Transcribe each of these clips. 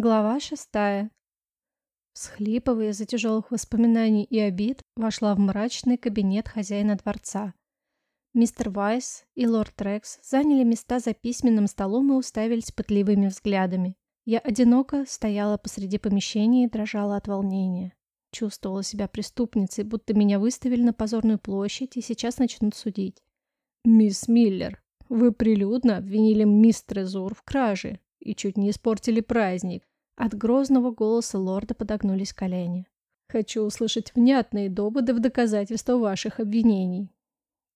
Глава шестая. Схлипывая из-за тяжелых воспоминаний и обид, вошла в мрачный кабинет хозяина дворца. Мистер Вайс и лорд Рекс заняли места за письменным столом и уставились пытливыми взглядами. Я одиноко стояла посреди помещения и дрожала от волнения. Чувствовала себя преступницей, будто меня выставили на позорную площадь и сейчас начнут судить. «Мисс Миллер, вы прилюдно обвинили мисс Трезур в краже и чуть не испортили праздник. От грозного голоса лорда подогнулись колени. «Хочу услышать внятные доводы в доказательство ваших обвинений».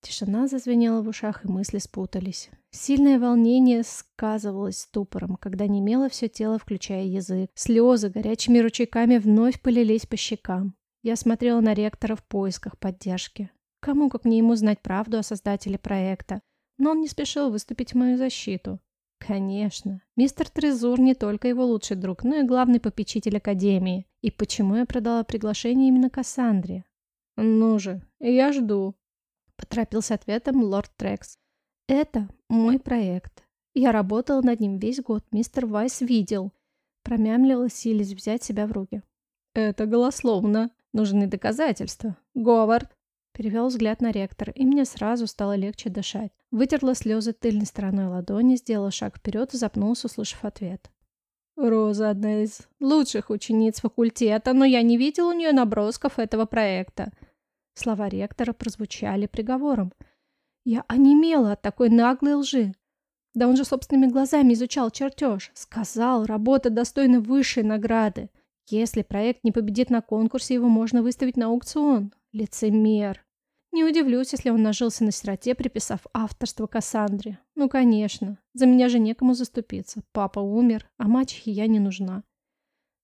Тишина зазвенела в ушах, и мысли спутались. Сильное волнение сказывалось ступором, когда немело все тело, включая язык. Слезы горячими ручейками вновь полились по щекам. Я смотрела на ректора в поисках поддержки. Кому, как не ему, знать правду о создателе проекта? Но он не спешил выступить в мою защиту. Конечно. Мистер Трезур не только его лучший друг, но и главный попечитель Академии. И почему я продала приглашение именно Кассандре? Ну же, я жду. Поторопился ответом лорд Трекс. Это мой проект. Я работала над ним весь год. Мистер Вайс видел. Промямлила, силясь взять себя в руки. Это голословно. Нужны доказательства. Говард. Перевел взгляд на ректор, и мне сразу стало легче дышать. Вытерла слезы тыльной стороной ладони, сделала шаг вперед и запнулся, услышав ответ. «Роза одна из лучших учениц факультета, но я не видел у нее набросков этого проекта». Слова ректора прозвучали приговором. Я онемела от такой наглой лжи. Да он же собственными глазами изучал чертеж. Сказал, работа достойна высшей награды. Если проект не победит на конкурсе, его можно выставить на аукцион. Лицемер. Не удивлюсь, если он нажился на сироте, приписав авторство Кассандре. Ну, конечно. За меня же некому заступиться. Папа умер, а мачехе я не нужна.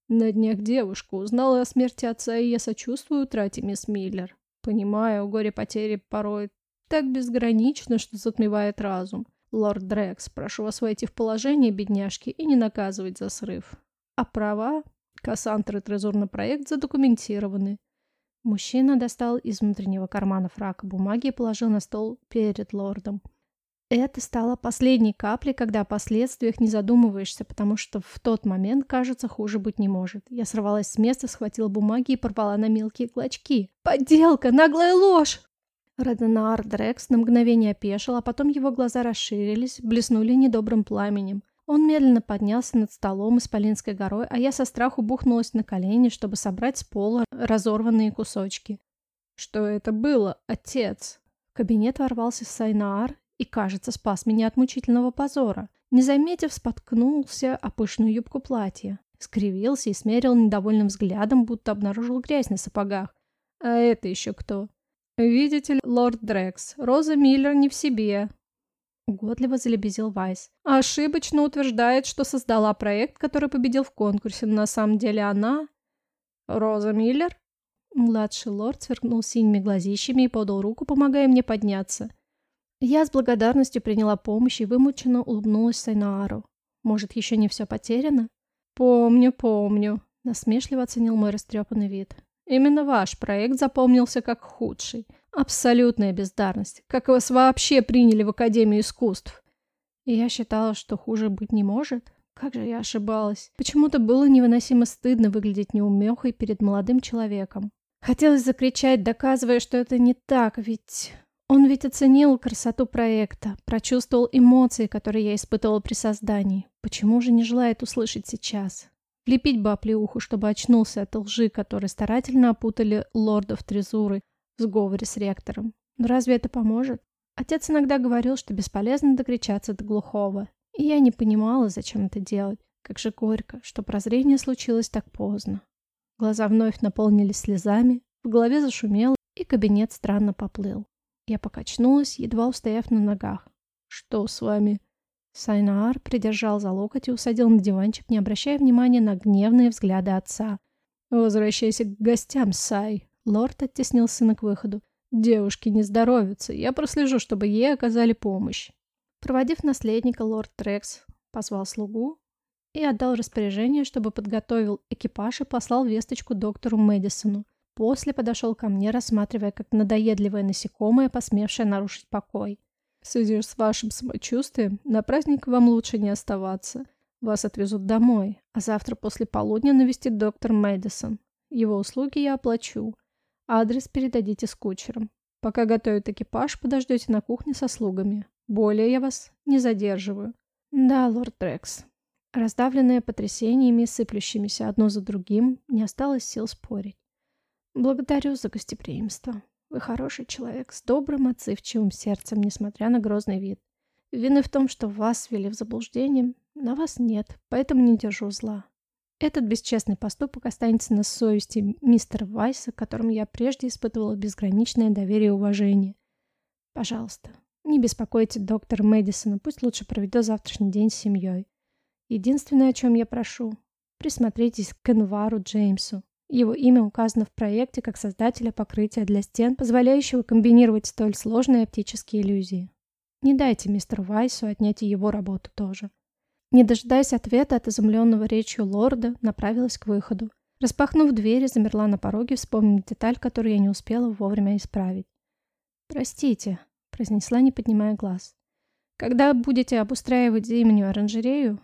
На днях девушка узнала о смерти отца, и я сочувствую утрате мисс Миллер. Понимаю, горе потери порой так безгранично, что затмевает разум. Лорд Дрекс, прошу вас войти в положение бедняжки и не наказывать за срыв. А права Кассандры Трезор на проект задокументированы. Мужчина достал из внутреннего кармана фрака бумаги и положил на стол перед лордом. Это стало последней каплей, когда о последствиях не задумываешься, потому что в тот момент, кажется, хуже быть не может. Я сорвалась с места, схватила бумаги и порвала на мелкие клочки. «Подделка! Наглая ложь!» Роденар Дрекс на мгновение опешил, а потом его глаза расширились, блеснули недобрым пламенем. Он медленно поднялся над столом исполинской горой, а я со страху бухнулась на колени, чтобы собрать с пола разорванные кусочки. «Что это было, отец?» В кабинет ворвался Сайнаар и, кажется, спас меня от мучительного позора. Не заметив, споткнулся о пышную юбку платья. Скривился и смерил недовольным взглядом, будто обнаружил грязь на сапогах. «А это еще кто?» «Видите ли, лорд Дрекс, Роза Миллер не в себе. Угодливо залебезил Вайс. Ошибочно утверждает, что создала проект, который победил в конкурсе, но на самом деле она... Роза Миллер? Младший лорд сверкнул синими глазищами и подал руку, помогая мне подняться. Я с благодарностью приняла помощь и вымученно улыбнулась Сайнаару. Может, еще не все потеряно? Помню, помню. Насмешливо оценил мой растрепанный вид. Именно ваш проект запомнился как худший. Абсолютная бездарность. Как вас вообще приняли в Академию искусств? И я считала, что хуже быть не может. Как же я ошибалась. Почему-то было невыносимо стыдно выглядеть неумехой перед молодым человеком. Хотелось закричать, доказывая, что это не так, ведь... Он ведь оценил красоту проекта, прочувствовал эмоции, которые я испытывала при создании. Почему же не желает услышать сейчас? Влепить бы оплеуху, чтобы очнулся от лжи, которые старательно опутали лордов Трезуры в сговоре с ректором. Но разве это поможет? Отец иногда говорил, что бесполезно докричаться до глухого. И я не понимала, зачем это делать. Как же горько, что прозрение случилось так поздно. Глаза вновь наполнились слезами, в голове зашумело, и кабинет странно поплыл. Я покачнулась, едва устояв на ногах. «Что с вами?» Сайнаар придержал за локоть и усадил на диванчик, не обращая внимания на гневные взгляды отца. «Возвращайся к гостям, Сай!» Лорд оттеснил сына к выходу. «Девушке не здоровится. Я прослежу, чтобы ей оказали помощь». Проводив наследника, лорд Трекс позвал слугу и отдал распоряжение, чтобы подготовил экипаж и послал весточку доктору Мэдисону. После подошел ко мне, рассматривая как надоедливое насекомое, посмевшее нарушить покой. В связи с вашим самочувствием на праздник вам лучше не оставаться. Вас отвезут домой, а завтра после полудня навестит доктор Мэдисон. Его услуги я оплачу. Адрес передадите с кучером. Пока готовят экипаж, подождете на кухне со слугами. Более я вас не задерживаю. Да, лорд Дрекс. Раздавленная потрясениями, сыплющимися одно за другим, не осталось сил спорить. Благодарю за гостеприимство. Вы хороший человек, с добрым, отзывчивым сердцем, несмотря на грозный вид. Вины в том, что вас ввели в заблуждение, на вас нет, поэтому не держу зла. Этот бесчестный поступок останется на совести мистера Вайса, которому я прежде испытывала безграничное доверие и уважение. Пожалуйста, не беспокойте доктора Мэдисона, пусть лучше проведет завтрашний день с семьей. Единственное, о чем я прошу, присмотритесь к Энвару Джеймсу. Его имя указано в проекте как создателя покрытия для стен, позволяющего комбинировать столь сложные оптические иллюзии. Не дайте мистеру Вайсу отнять и его работу тоже. Не дожидаясь ответа от изумленного речью лорда, направилась к выходу. Распахнув дверь, замерла на пороге, вспомнив деталь, которую я не успела вовремя исправить. «Простите», — произнесла, не поднимая глаз. «Когда будете обустраивать зимнюю оранжерею,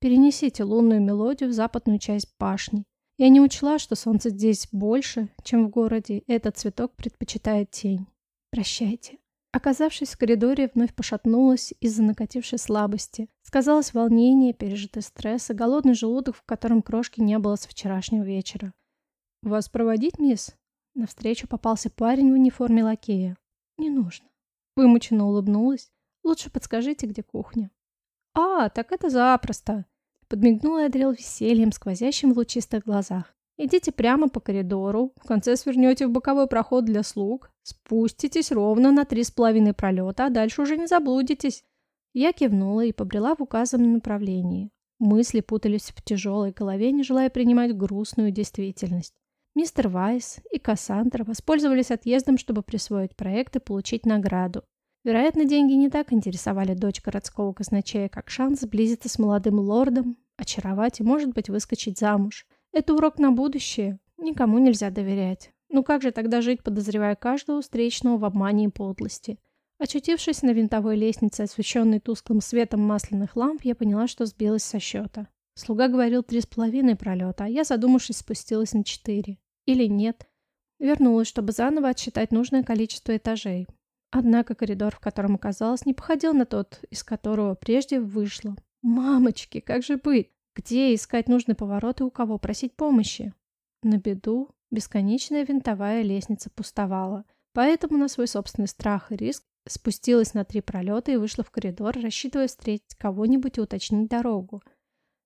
перенесите лунную мелодию в западную часть башни. Я не учла, что солнце здесь больше, чем в городе, и этот цветок предпочитает тень. Прощайте». Оказавшись в коридоре, вновь пошатнулась из-за накатившей слабости. Сказалось волнение, пережитый стресс и голодный желудок, в котором крошки не было с вчерашнего вечера. «Вас проводить, мисс?» Навстречу попался парень в униформе лакея. «Не нужно». Вымученно улыбнулась. «Лучше подскажите, где кухня». «А, так это запросто!» Подмигнула и одарил весельем, сквозящим в лучистых глазах. Идите прямо по коридору, в конце свернете в боковой проход для слуг, спуститесь ровно на три с половиной пролета, а дальше уже не заблудитесь. Я кивнула и побрела в указанном направлении. Мысли путались в тяжелой голове, не желая принимать грустную действительность. Мистер Вайс и Кассандра воспользовались отъездом, чтобы присвоить проект и получить награду. Вероятно, деньги не так интересовали дочь городского казначея, как шанс сблизиться с молодым лордом, очаровать и, может быть, выскочить замуж. Это урок на будущее. Никому нельзя доверять. Ну как же тогда жить, подозревая каждого встречного в обмане и подлости? Очутившись на винтовой лестнице, освещенной тусклым светом масляных ламп, я поняла, что сбилась со счета. Слуга говорил три с половиной пролета, а я, задумавшись, спустилась на четыре. Или нет. Вернулась, чтобы заново отсчитать нужное количество этажей. Однако коридор, в котором оказалась, не походил на тот, из которого прежде вышла. «Мамочки, как же быть? Где искать нужный поворот и у кого просить помощи? На беду бесконечная винтовая лестница пустовала, поэтому на свой собственный страх и риск спустилась на три пролета и вышла в коридор, рассчитывая встретить кого-нибудь и уточнить дорогу.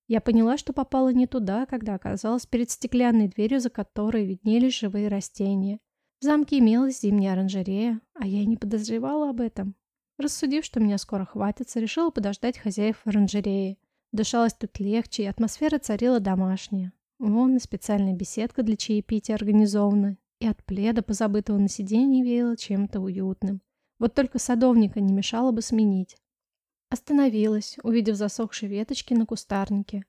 Я поняла, что попала не туда, когда оказалась перед стеклянной дверью, за которой виднелись живые растения. В замке имелась зимняя оранжерея, а я и не подозревала об этом. Рассудив, что меня скоро хватится, решила подождать хозяев оранжереи. Дышалось тут легче, и атмосфера царила домашняя. Вон и специальная беседка для чаепития организована, и от пледа, позабытого на сиденье, веяло чем-то уютным. Вот только садовника не мешало бы сменить. Остановилась, увидев засохшие веточки на кустарнике.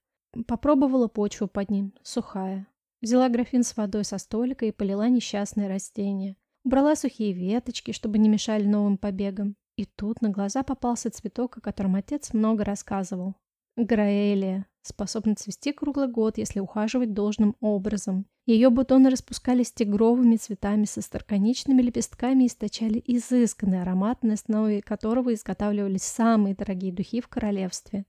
Попробовала почву под ним, сухая. Взяла графин с водой со столика и полила несчастное растение. Убрала сухие веточки, чтобы не мешали новым побегам. И тут на глаза попался цветок, о котором отец много рассказывал. Граэлия способна цвести круглый год, если ухаживать должным образом. Ее бутоны распускались тигровыми цветами со старконичными лепестками и источали изысканный аромат, на основе которого изготавливались самые дорогие духи в королевстве.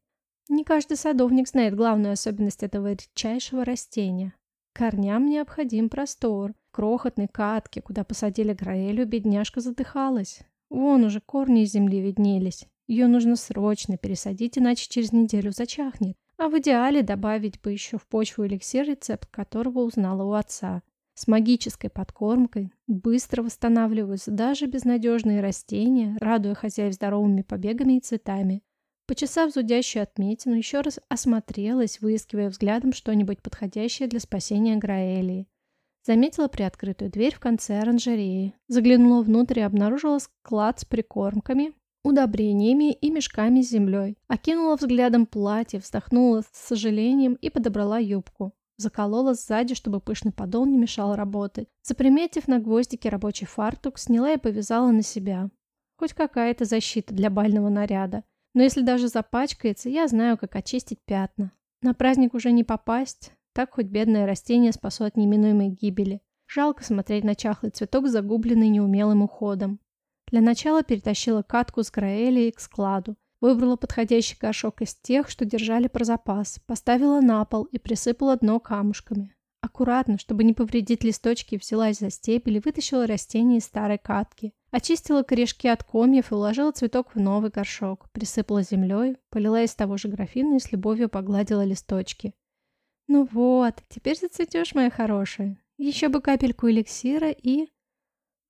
Не каждый садовник знает главную особенность этого редчайшего растения. Корням необходим простор. Крохотной катке, куда посадили Граэлю, бедняжка задыхалась. Вон уже корни из земли виднелись. Ее нужно срочно пересадить, иначе через неделю зачахнет. А в идеале добавить бы еще в почву эликсир, рецепт которого узнала у отца. С магической подкормкой быстро восстанавливаются даже безнадежные растения, радуя хозяев здоровыми побегами и цветами. Почесав зудящую отметину, еще раз осмотрелась, выискивая взглядом что-нибудь подходящее для спасения Граэлии. Заметила приоткрытую дверь в конце оранжереи. Заглянула внутрь и обнаружила склад с прикормками, удобрениями и мешками с землей. Окинула взглядом платье, вздохнула с сожалением и подобрала юбку. Заколола сзади, чтобы пышный подол не мешал работать. Заприметив на гвоздике рабочий фартук, сняла и повязала на себя. Хоть какая-то защита для бального наряда. Но если даже запачкается, я знаю, как очистить пятна. На праздник уже не попасть, так хоть бедное растение спасу от неминуемой гибели. Жалко смотреть на чахлый цветок, загубленный неумелым уходом. Для начала перетащила катку с граэлией к складу. Выбрала подходящий горшок из тех, что держали про запас, поставила на пол и присыпала дно камушками. Аккуратно, чтобы не повредить листочки, взялась за стебель и вытащила растение из старой катки. Очистила корешки от комьев и уложила цветок в новый горшок. Присыпала землей, полила из того же графина и с любовью погладила листочки. «Ну вот, теперь зацветешь, моя хорошая. Еще бы капельку эликсира и...»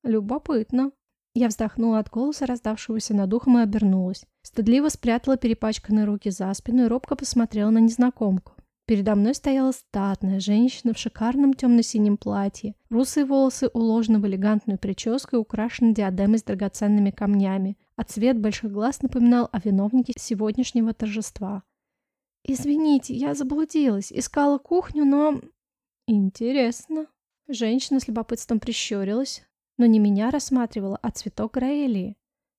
«Любопытно». Я вздохнула от голоса, раздавшегося над ухом, и обернулась. Стыдливо спрятала перепачканные руки за спину и робко посмотрела на незнакомку. Передо мной стояла статная женщина в шикарном темно-синем платье. Русые волосы уложены в элегантную прическу и украшены диадемой с драгоценными камнями, а цвет больших глаз напоминал о виновнике сегодняшнего торжества. «Извините, я заблудилась. Искала кухню, но...» «Интересно». Женщина с любопытством прищурилась, но не меня рассматривала, а цветок Раэлии.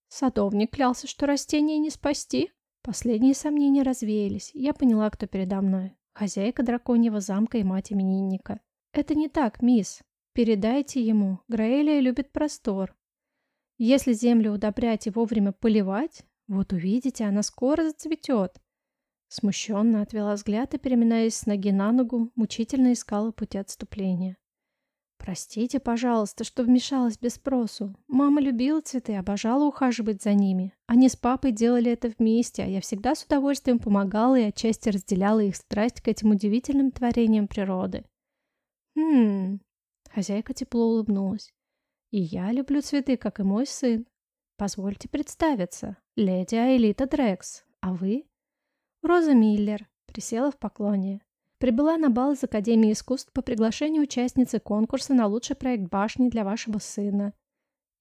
Садовник клялся, что растение не спасти. Последние сомнения развеялись, я поняла, кто передо мной. Хозяйка драконьего замка и мать именинника. Это не так, мисс. Передайте ему. Граэлия любит простор. Если землю удобрять и вовремя поливать, вот увидите, она скоро зацветет. Смущенно отвела взгляд и, переминаясь с ноги на ногу, мучительно искала пути отступления. «Простите, пожалуйста, что вмешалась без спросу. Мама любила цветы, обожала ухаживать за ними. Они с папой делали это вместе, а я всегда с удовольствием помогала и отчасти разделяла их страсть к этим удивительным творениям природы». «Хм...» Хозяйка тепло улыбнулась. «И я люблю цветы, как и мой сын. Позвольте представиться. Леди Аэлита Дрекс. А вы?» «Роза Миллер», присела в поклоне. Прибыла на бал из Академии искусств по приглашению участницы конкурса на лучший проект башни для вашего сына.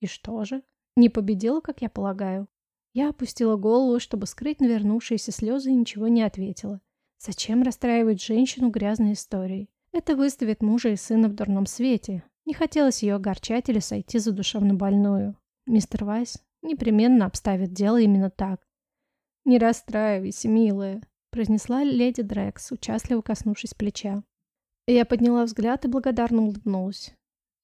И что же? Не победила, как я полагаю? Я опустила голову, чтобы скрыть навернувшиеся слезы и ничего не ответила. Зачем расстраивать женщину грязной историей? Это выставит мужа и сына в дурном свете. Не хотелось ее огорчать или сойти за душевно больную. Мистер Вайс непременно обставит дело именно так. «Не расстраивайся, милая произнесла леди Дрекс, участливо коснувшись плеча. Я подняла взгляд и благодарно улыбнулась.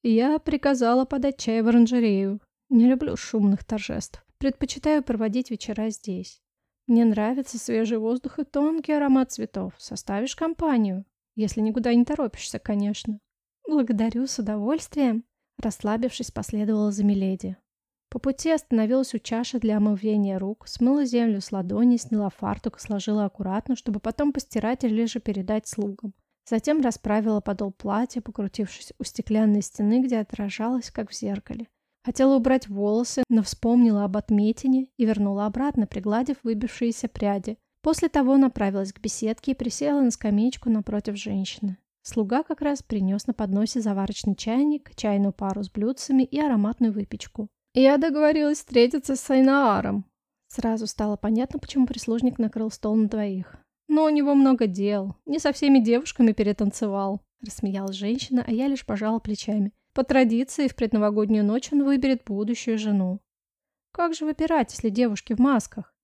Я приказала подать чай в оранжерею. Не люблю шумных торжеств. Предпочитаю проводить вечера здесь. Мне нравится свежий воздух и тонкий аромат цветов. Составишь компанию? Если никуда не торопишься, конечно. Благодарю с удовольствием. Расслабившись, последовала за Миледи. По пути остановилась у чаши для омывения рук, смыла землю с ладони, сняла фартук и сложила аккуратно, чтобы потом постирать или же передать слугам. Затем расправила подол платья, покрутившись у стеклянной стены, где отражалась, как в зеркале. Хотела убрать волосы, но вспомнила об отметине и вернула обратно, пригладив выбившиеся пряди. После того направилась к беседке и присела на скамеечку напротив женщины. Слуга как раз принес на подносе заварочный чайник, чайную пару с блюдцами и ароматную выпечку. Я договорилась встретиться с Айнааром. Сразу стало понятно, почему прислужник накрыл стол на двоих. Но у него много дел. Не со всеми девушками перетанцевал. Рассмеялась женщина, а я лишь пожала плечами. По традиции, в предновогоднюю ночь он выберет будущую жену. Как же выбирать, если девушки в масках?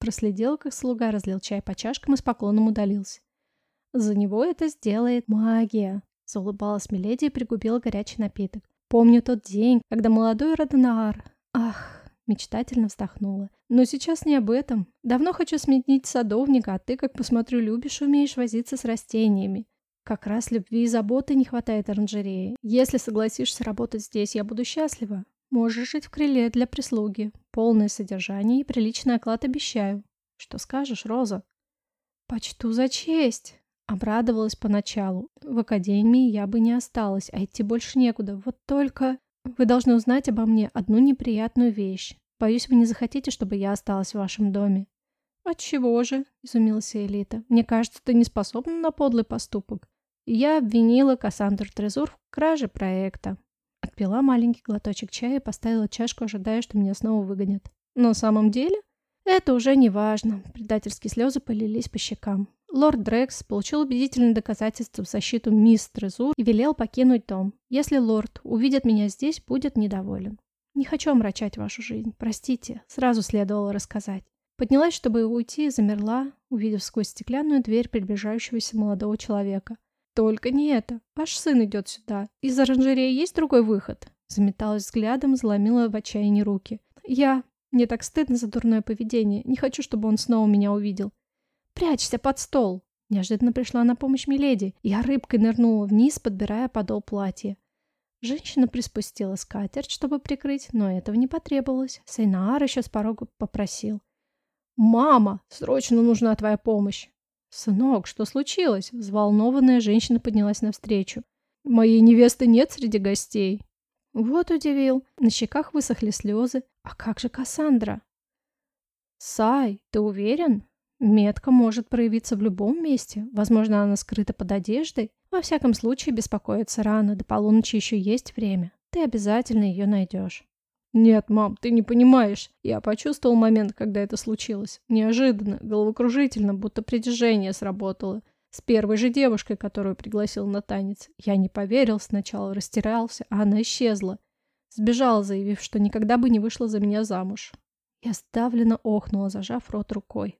Проследил, как слуга разлил чай по чашкам и с поклоном удалился. За него это сделает магия. Заулыбалась Миледи и пригубила горячий напиток. Помню тот день, когда молодой Родонаар... Ах, мечтательно вздохнула. Но сейчас не об этом. Давно хочу сменить садовника, а ты, как посмотрю, любишь умеешь возиться с растениями. Как раз любви и заботы не хватает оранжереи. Если согласишься работать здесь, я буду счастлива. Можешь жить в крыле для прислуги. Полное содержание и приличный оклад обещаю. Что скажешь, Роза? Почту за честь. Обрадовалась поначалу. В академии я бы не осталась, а идти больше некуда. Вот только... Вы должны узнать обо мне одну неприятную вещь. Боюсь, вы не захотите, чтобы я осталась в вашем доме. «Отчего же?» – изумилась Элита. «Мне кажется, ты не способна на подлый поступок». Я обвинила Кассандру Трезур в краже проекта. Отпила маленький глоточек чая и поставила чашку, ожидая, что меня снова выгонят. Но на самом деле это уже не важно. Предательские слезы полились по щекам. Лорд Дрекс получил убедительные доказательства в защиту мисс Трезур и велел покинуть дом. Если лорд увидит меня здесь, будет недоволен. Не хочу омрачать вашу жизнь. Простите, сразу следовало рассказать. Поднялась, чтобы уйти, и замерла, увидев сквозь стеклянную дверь приближающегося молодого человека. «Только не это. Ваш сын идет сюда. Из оранжереи есть другой выход?» Заметалась взглядом, заломила в отчаянии руки. «Я... Мне так стыдно за дурное поведение. Не хочу, чтобы он снова меня увидел. Прячься под стол!» Неожиданно пришла на помощь Миледи. Я рыбкой нырнула вниз, подбирая подол платья. Женщина приспустила скатерть, чтобы прикрыть, но этого не потребовалось. Сейнаар еще с порога попросил. «Мама, срочно нужна твоя помощь!» «Сынок, что случилось?» Взволнованная женщина поднялась навстречу. «Моей невесты нет среди гостей». Вот удивил. На щеках высохли слезы. «А как же Кассандра?» «Сай, ты уверен?» Метка может проявиться в любом месте. Возможно, она скрыта под одеждой. Во всяком случае, беспокоиться рано. До полуночи еще есть время. Ты обязательно ее найдешь. «Нет, мам, ты не понимаешь. Я почувствовал момент, когда это случилось. Неожиданно, головокружительно, будто притяжение сработало. С первой же девушкой, которую пригласил на танец. Я не поверил сначала, растерялся, а она исчезла. Сбежала, заявив, что никогда бы не вышла за меня замуж. Я сдавленно охнула, зажав рот рукой.